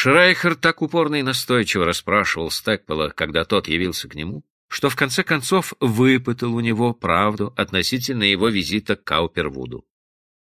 Шрайхер так упорно и настойчиво расспрашивал Стэкпола, когда тот явился к нему, что в конце концов выпытал у него правду относительно его визита к Каупервуду.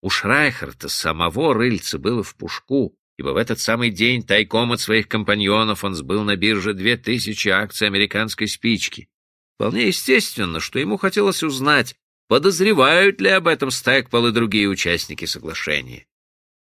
У Шрайхерта самого рыльца было в пушку, ибо в этот самый день тайком от своих компаньонов он сбыл на бирже две тысячи акций американской спички. Вполне естественно, что ему хотелось узнать, подозревают ли об этом Стэкпол и другие участники соглашения.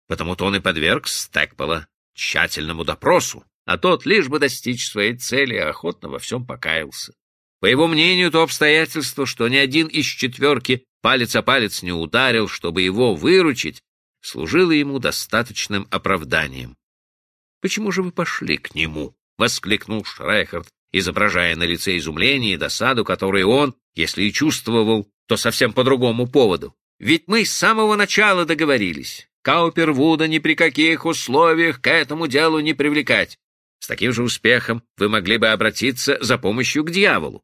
Потому-то он и подверг Стэкпола тщательному допросу, а тот, лишь бы достичь своей цели, охотно во всем покаялся. По его мнению, то обстоятельство, что ни один из четверки палец о палец не ударил, чтобы его выручить, служило ему достаточным оправданием. — Почему же вы пошли к нему? — воскликнул Шрайхард, изображая на лице изумление и досаду, которые он, если и чувствовал, то совсем по другому поводу. Ведь мы с самого начала договорились. Каупервуда ни при каких условиях к этому делу не привлекать. С таким же успехом вы могли бы обратиться за помощью к дьяволу.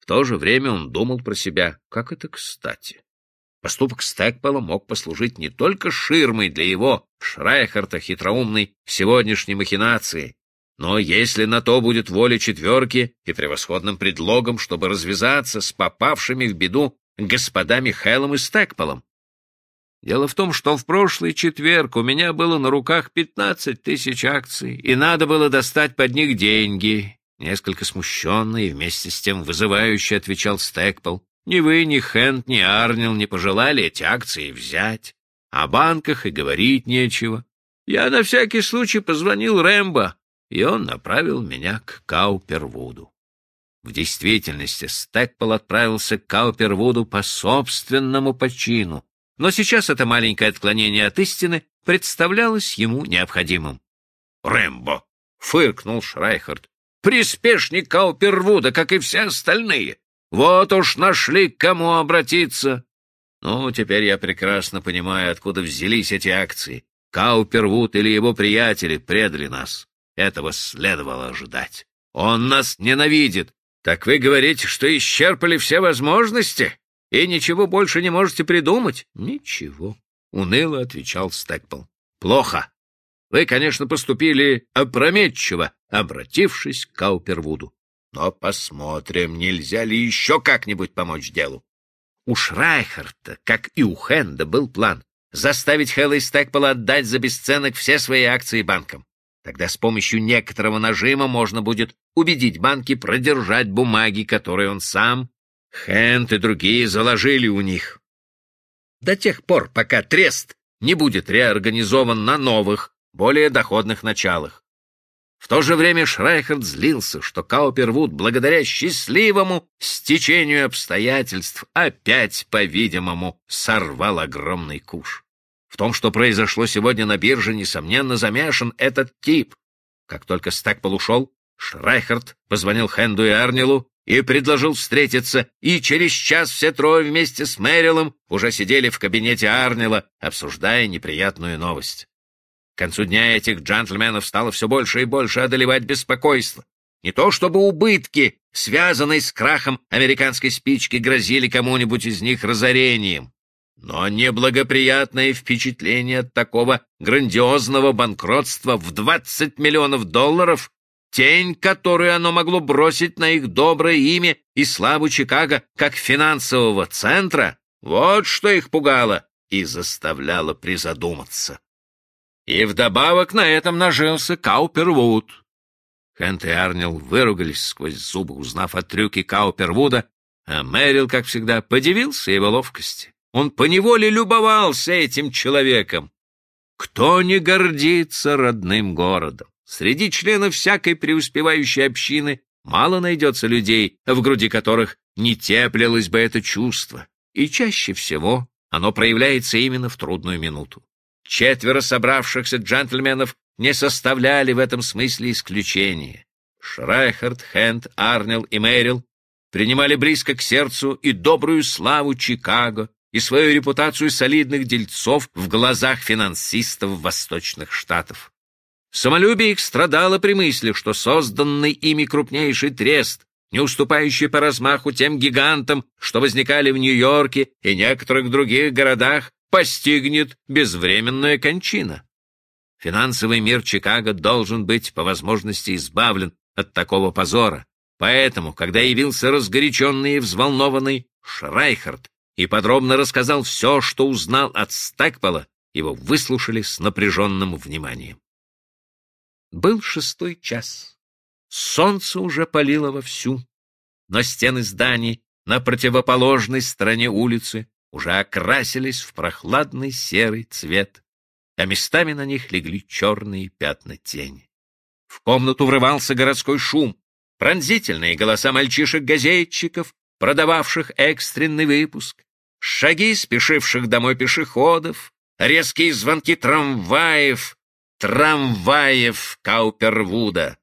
В то же время он думал про себя, как это кстати. Поступок Стэкпола мог послужить не только ширмой для его, Шрайхарта, хитроумной сегодняшней махинации, но если на то будет воля четверки и превосходным предлогом, чтобы развязаться с попавшими в беду господами Хеллом и Стэкполом. Дело в том, что в прошлый четверг у меня было на руках пятнадцать тысяч акций, и надо было достать под них деньги, Несколько смущенный и вместе с тем вызывающе отвечал Стэкпол. Ни вы, ни Хэнд, ни Арнил не пожелали эти акции взять. О банках и говорить нечего. Я на всякий случай позвонил Рэмбо, и он направил меня к Каупервуду. В действительности Стэкпол отправился к Каупервуду по собственному почину, но сейчас это маленькое отклонение от истины представлялось ему необходимым. «Рэмбо!» — фыркнул Шрайхард приспешник Каупервуда, как и все остальные. Вот уж нашли к кому обратиться. Ну, теперь я прекрасно понимаю, откуда взялись эти акции. Каупервуд или его приятели предали нас. Этого следовало ожидать. Он нас ненавидит. Так вы говорите, что исчерпали все возможности и ничего больше не можете придумать? Ничего, — уныло отвечал Стэкпл. Плохо. Вы, конечно, поступили опрометчиво, обратившись к Каупервуду. Но посмотрим, нельзя ли еще как-нибудь помочь делу. У Шрайхарта, как и у Хенда, был план заставить Хэлла и Стэкпола отдать за бесценок все свои акции банкам. Тогда с помощью некоторого нажима можно будет убедить банки продержать бумаги, которые он сам, Хэнд и другие заложили у них. До тех пор, пока трест не будет реорганизован на новых, более доходных началах. В то же время Шрайхард злился, что Каупервуд, благодаря счастливому стечению обстоятельств, опять, по-видимому, сорвал огромный куш. В том, что произошло сегодня на бирже, несомненно, замешан этот тип. Как только Стэкпол ушел, Шрайхард позвонил Хенду и Арнилу и предложил встретиться, и через час все трое вместе с Мэрилом уже сидели в кабинете Арнила, обсуждая неприятную новость. К концу дня этих джентльменов стало все больше и больше одолевать беспокойство. Не то чтобы убытки, связанные с крахом американской спички, грозили кому-нибудь из них разорением, но неблагоприятное впечатление от такого грандиозного банкротства в 20 миллионов долларов, тень, которую оно могло бросить на их доброе имя и славу Чикаго как финансового центра, вот что их пугало и заставляло призадуматься. И вдобавок на этом нажился Каупервуд. Хэнт и Арнил выругались сквозь зубы, узнав о трюке Каупервуда, а Мэрил, как всегда, подивился его ловкости. Он поневоле любовался этим человеком. Кто не гордится родным городом? Среди членов всякой преуспевающей общины мало найдется людей, в груди которых не теплилось бы это чувство, и чаще всего оно проявляется именно в трудную минуту. Четверо собравшихся джентльменов не составляли в этом смысле исключения. Шрайхард, Хенд, Арнел и Мэрил принимали близко к сердцу и добрую славу Чикаго, и свою репутацию солидных дельцов в глазах финансистов Восточных Штатов. Самолюбие их страдало при мысли, что созданный ими крупнейший трест, не уступающий по размаху тем гигантам, что возникали в Нью-Йорке и некоторых других городах, постигнет безвременная кончина. Финансовый мир Чикаго должен быть по возможности избавлен от такого позора. Поэтому, когда явился разгоряченный и взволнованный Шрайхард и подробно рассказал все, что узнал от Стэкпола, его выслушали с напряженным вниманием. Был шестой час. Солнце уже палило вовсю, но стены зданий на противоположной стороне улицы уже окрасились в прохладный серый цвет, а местами на них легли черные пятна тени. В комнату врывался городской шум, пронзительные голоса мальчишек-газетчиков, продававших экстренный выпуск, шаги спешивших домой пешеходов, резкие звонки трамваев, трамваев Каупервуда.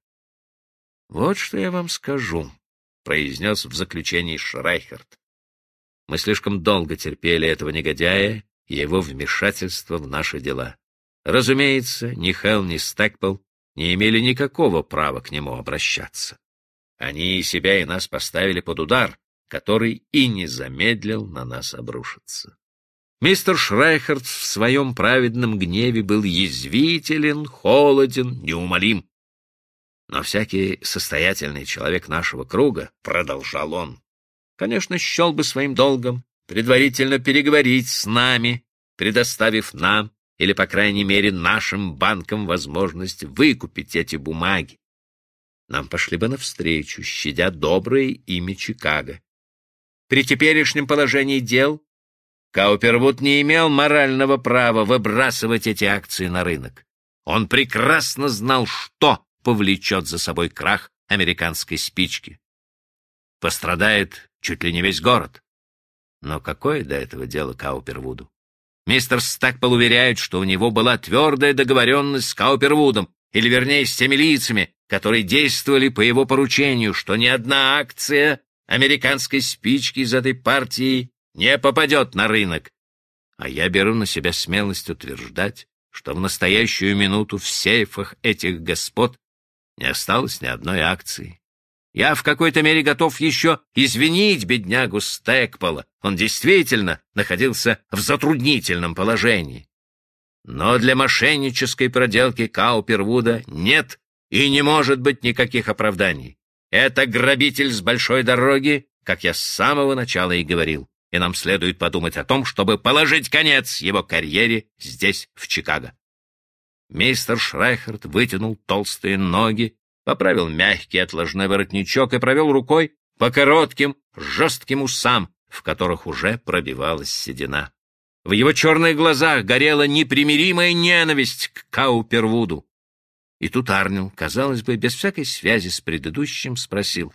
«Вот что я вам скажу», — произнес в заключении Шрайхерт. «Мы слишком долго терпели этого негодяя и его вмешательство в наши дела. Разумеется, ни Хелл, ни Стэкпл не имели никакого права к нему обращаться. Они и себя, и нас поставили под удар, который и не замедлил на нас обрушиться. Мистер Шрайхерт в своем праведном гневе был язвителен, холоден, неумолим. Но всякий состоятельный человек нашего круга, — продолжал он, — конечно, счел бы своим долгом предварительно переговорить с нами, предоставив нам или, по крайней мере, нашим банкам возможность выкупить эти бумаги. Нам пошли бы навстречу, щадя доброе имя Чикаго. При теперешнем положении дел Каупервуд не имел морального права выбрасывать эти акции на рынок. Он прекрасно знал, что повлечет за собой крах американской спички. Пострадает чуть ли не весь город. Но какое до этого дело Каупервуду? Мистер Стакпол уверяет, что у него была твердая договоренность с Каупервудом, или вернее с теми лицами, которые действовали по его поручению, что ни одна акция американской спички из этой партии не попадет на рынок. А я беру на себя смелость утверждать, что в настоящую минуту в сейфах этих господ не осталось ни одной акции. Я в какой-то мере готов еще извинить беднягу Стэкпола. Он действительно находился в затруднительном положении. Но для мошеннической проделки Каупервуда нет и не может быть никаких оправданий. Это грабитель с большой дороги, как я с самого начала и говорил и нам следует подумать о том, чтобы положить конец его карьере здесь, в Чикаго. Мистер Шрайхерт вытянул толстые ноги, поправил мягкий отложной воротничок и провел рукой по коротким, жестким усам, в которых уже пробивалась седина. В его черных глазах горела непримиримая ненависть к Каупервуду. И тут Арнил, казалось бы, без всякой связи с предыдущим, спросил.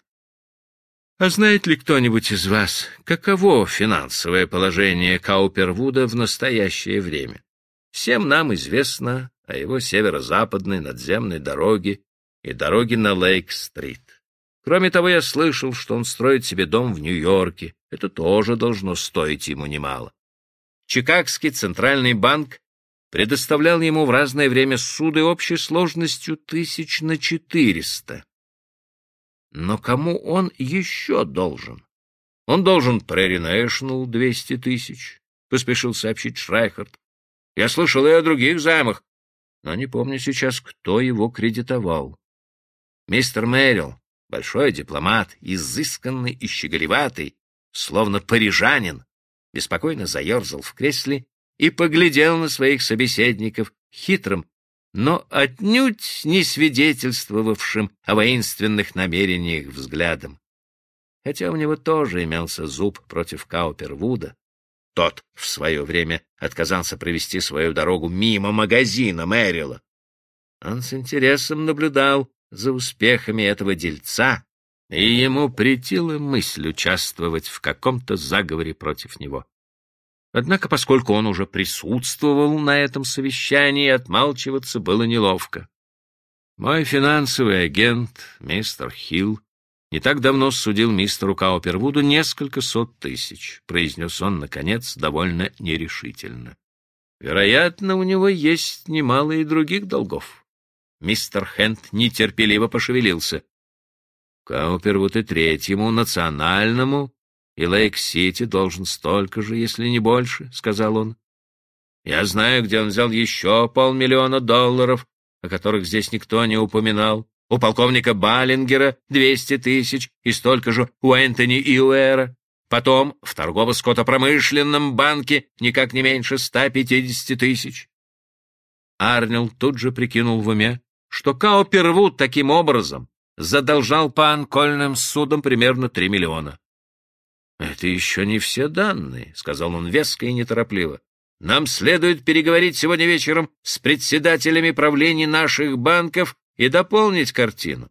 А знает ли кто-нибудь из вас, каково финансовое положение Каупервуда в настоящее время? Всем нам известно о его северо-западной надземной дороге и дороге на Лейк-стрит. Кроме того, я слышал, что он строит себе дом в Нью-Йорке. Это тоже должно стоить ему немало. Чикагский центральный банк предоставлял ему в разное время суды общей сложностью тысяч на четыреста. Но кому он еще должен? Он должен Прерри Нэшнл двести тысяч, — поспешил сообщить Шрайхард. Я слышал и о других займах, но не помню сейчас, кто его кредитовал. Мистер Мэрил, большой дипломат, изысканный и щеголеватый, словно парижанин, беспокойно заерзал в кресле и поглядел на своих собеседников хитрым, но отнюдь не свидетельствовавшим о воинственных намерениях взглядом. Хотя у него тоже имелся зуб против Каупервуда. Тот в свое время отказался провести свою дорогу мимо магазина Мэрила. Он с интересом наблюдал за успехами этого дельца, и ему претила мысль участвовать в каком-то заговоре против него. Однако, поскольку он уже присутствовал на этом совещании, отмалчиваться было неловко. Мой финансовый агент, мистер Хилл, не так давно судил мистеру Каупервуду несколько сот тысяч, произнес он, наконец, довольно нерешительно. Вероятно, у него есть немало и других долгов. Мистер Хенд нетерпеливо пошевелился. Каупервуд и третьему национальному и Лейк-Сити должен столько же, если не больше, — сказал он. Я знаю, где он взял еще полмиллиона долларов, о которых здесь никто не упоминал. У полковника Баллингера 200 тысяч и столько же у Энтони Иуэра. Потом в торгово-скотопромышленном банке никак не меньше 150 тысяч. Арнил тут же прикинул в уме, что Каупервуд таким образом задолжал по анкольным судам примерно 3 миллиона. «Это еще не все данные», — сказал он веско и неторопливо. «Нам следует переговорить сегодня вечером с председателями правлений наших банков и дополнить картину.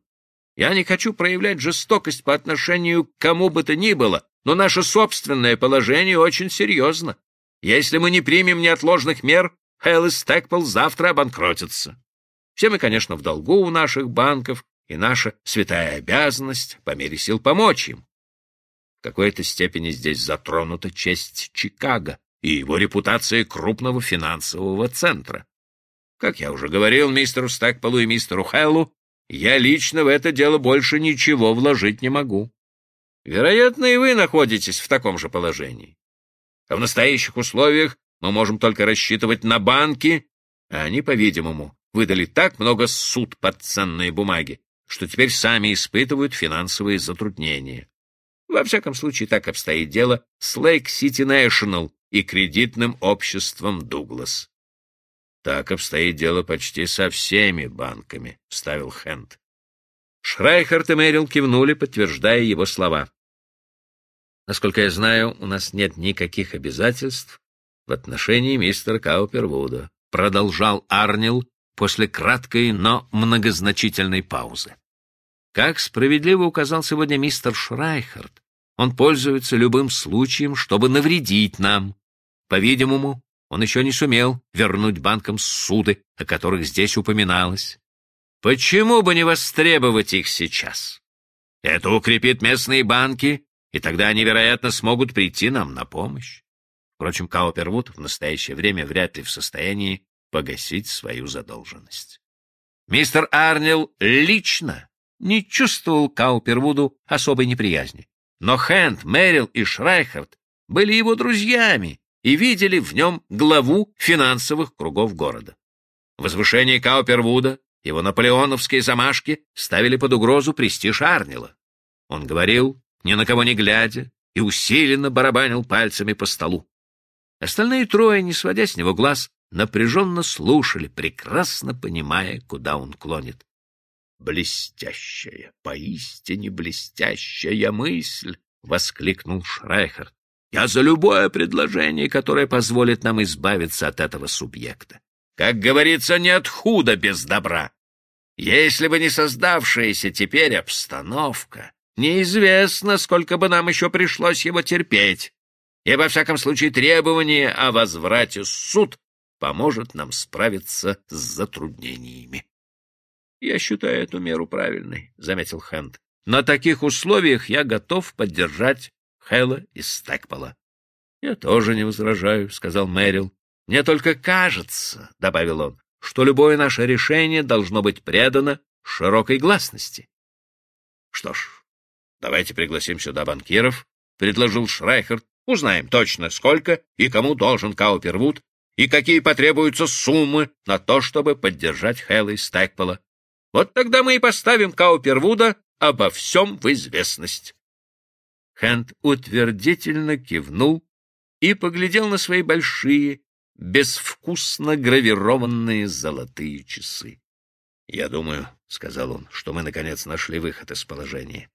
Я не хочу проявлять жестокость по отношению к кому бы то ни было, но наше собственное положение очень серьезно. Если мы не примем неотложных мер, Хейл и Стэкпл завтра обанкротятся. Все мы, конечно, в долгу у наших банков, и наша святая обязанность по мере сил помочь им. Какой-то степени здесь затронута честь Чикаго и его репутация крупного финансового центра. Как я уже говорил мистеру Стэкполу и мистеру Хэллу, я лично в это дело больше ничего вложить не могу. Вероятно, и вы находитесь в таком же положении. А в настоящих условиях мы можем только рассчитывать на банки, а они, по-видимому, выдали так много суд под ценные бумаги, что теперь сами испытывают финансовые затруднения. Во всяком случае, так обстоит дело с City National и кредитным обществом Дуглас. Так обстоит дело почти со всеми банками, — вставил Хенд. Шрайхард и Мэрил кивнули, подтверждая его слова. Насколько я знаю, у нас нет никаких обязательств в отношении мистера Каупервуда, — продолжал Арнил после краткой, но многозначительной паузы. Как справедливо указал сегодня мистер Шрайхард, он пользуется любым случаем, чтобы навредить нам. По-видимому, он еще не сумел вернуть банкам суды, о которых здесь упоминалось. Почему бы не востребовать их сейчас? Это укрепит местные банки, и тогда они, вероятно, смогут прийти нам на помощь. Впрочем, Каупервуд в настоящее время вряд ли в состоянии погасить свою задолженность. Мистер Арнил лично не чувствовал Каупервуду особой неприязни. Но Хэнд, Мэрил и Шрайхард были его друзьями и видели в нем главу финансовых кругов города. Возвышение Каупервуда, его наполеоновские замашки ставили под угрозу престиж Арнила. Он говорил, ни на кого не глядя, и усиленно барабанил пальцами по столу. Остальные трое, не сводя с него глаз, напряженно слушали, прекрасно понимая, куда он клонит. «Блестящая, поистине блестящая мысль!» — воскликнул Шрайхерт. «Я за любое предложение, которое позволит нам избавиться от этого субъекта. Как говорится, нет худа без добра. Если бы не создавшаяся теперь обстановка, неизвестно, сколько бы нам еще пришлось его терпеть. И, во всяком случае, требование о возврате суд поможет нам справиться с затруднениями. — Я считаю эту меру правильной, — заметил Хэнд. — На таких условиях я готов поддержать Хэлла из Стэкпола. — Я тоже не возражаю, — сказал Мэрил. — Мне только кажется, — добавил он, — что любое наше решение должно быть предано широкой гласности. — Что ж, давайте пригласим сюда банкиров, — предложил Шрайхерт. — Узнаем точно, сколько и кому должен Каупервуд, и какие потребуются суммы на то, чтобы поддержать Хэлла из Стэкпола. Вот тогда мы и поставим Каупервуда обо всем в известность. Хэнд утвердительно кивнул и поглядел на свои большие, безвкусно гравированные золотые часы. — Я думаю, — сказал он, — что мы, наконец, нашли выход из положения.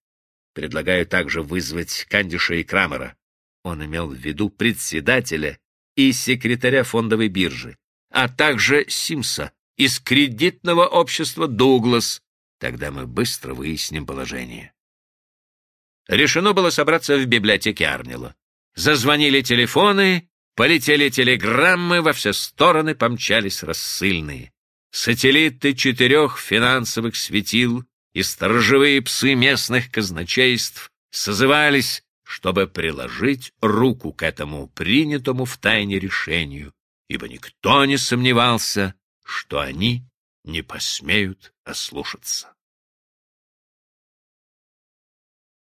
Предлагаю также вызвать Кандиша и Крамера. Он имел в виду председателя и секретаря фондовой биржи, а также Симса, из кредитного общества «Дуглас». Тогда мы быстро выясним положение. Решено было собраться в библиотеке Арнила. Зазвонили телефоны, полетели телеграммы, во все стороны помчались рассыльные. Сателлиты четырех финансовых светил и сторожевые псы местных казначейств созывались, чтобы приложить руку к этому принятому в тайне решению, ибо никто не сомневался, что они не посмеют ослушаться.